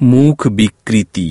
মুখ বিকৃতি